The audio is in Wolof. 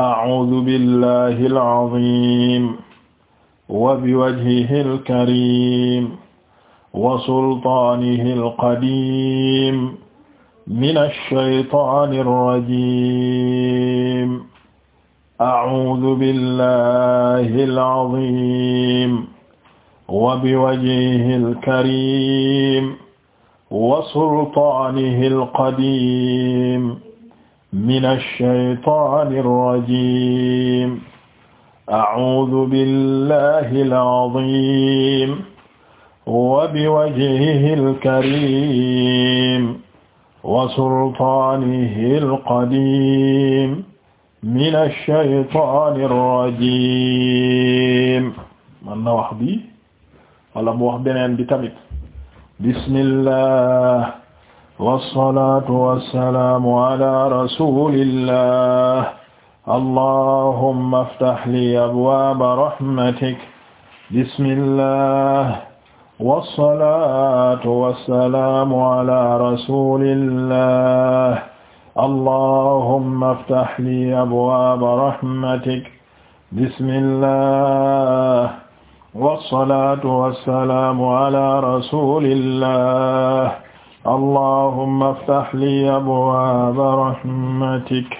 أعوذ بالله العظيم وبوجهه الكريم وسلطانه القديم من الشيطان الرجيم أعوذ بالله العظيم وبوجهه الكريم وسلطانه القديم من الشيطان الرجيم أعوذ بالله العظيم وبوجهه الكريم وسلطانه القديم من الشيطان الرجيم man na wax bi wala mu wax beneen bi tamit bismillah wasalaatu wasalaamu ala rasulillah allahumma aftax li abwaaba rahmatik bismillah wasalaatu wasalaamu ala rasulillah allahumma aftax li abwaaba rahmatik bismillah wasalaatu wasalaamu ala rasulillah allahumma iftah li abwaaba rahmatik